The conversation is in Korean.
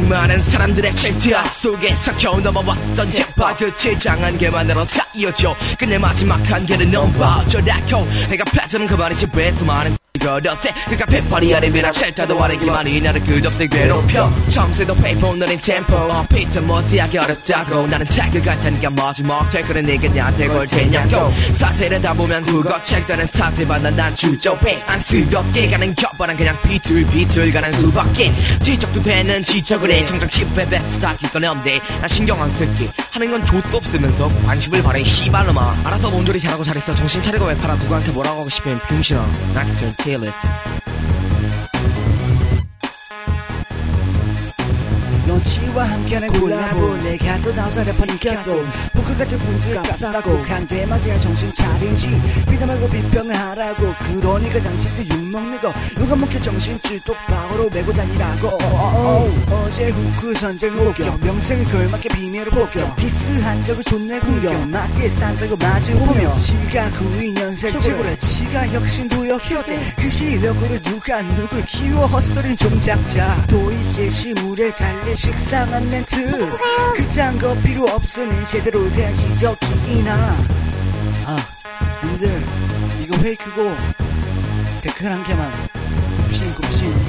많은 사람들의 질투 속에서 겨우 넘어왔던 jet바 그 최장한 개만으로 다 이어져. 끝내 마지막 한계는 저다코 내가 패턴 그만이지 왜 수많은 걸었대 그가 페퍼리 아래 미라 쉘터도 아래기만이 나를 끝없이 괴롭혀. 처음새도 페이퍼 너린 템포. 어 피트 머스하기 어렵다고 나는 태그 같으니까 마지막 댓글은 네가 나한테 걸 테냐고. 사세를 다 보면 그거 책다는 사세받아 난 주저배 안쓰럽게 가는 겹바람 그냥 비틀비틀 가는 수밖에 지적도 되는 지적을 해. 정작 칩에 베스트 다 기건 없네. 난 신경 안 쓸게. 하는 건 족도 없으면서 관심을 바래. 씨발놈아. 알아서 몸조리 잘하고 잘했어. 정신 차리고 왜 팔아? 누구한테 뭐라고 하고 싶으면 병신아. 넥스트 테 일리스 너치와 함께하는 콜라보. 내가 또 나서 래퍼 니켰고 포크 같은 분들 값싸고 맞아야 정신 차리지. 비담 말고 비평을 하라고. 그러니까 당신들 욕 먹는 거. 누가 먹혀 정신줄 똑바로 메고 다니라고. 어, 제 후크 전쟁 목격 명생을 걸맞게 비밀을 복격 디스한 적을 존내 공격 맞게 싼다고 마주보며. 지가 92년생 최고래. 지가 혁신도역 효대. 그 실력으로 누가 누굴 키워 헛소린 종작자. 도이게 시물에 달려 식상한 멘트. 그딴 거 필요 없으니 제대로 된 지적이나? 아 님들 이거 페이크고 댓글 한 개만. 굽신굽신.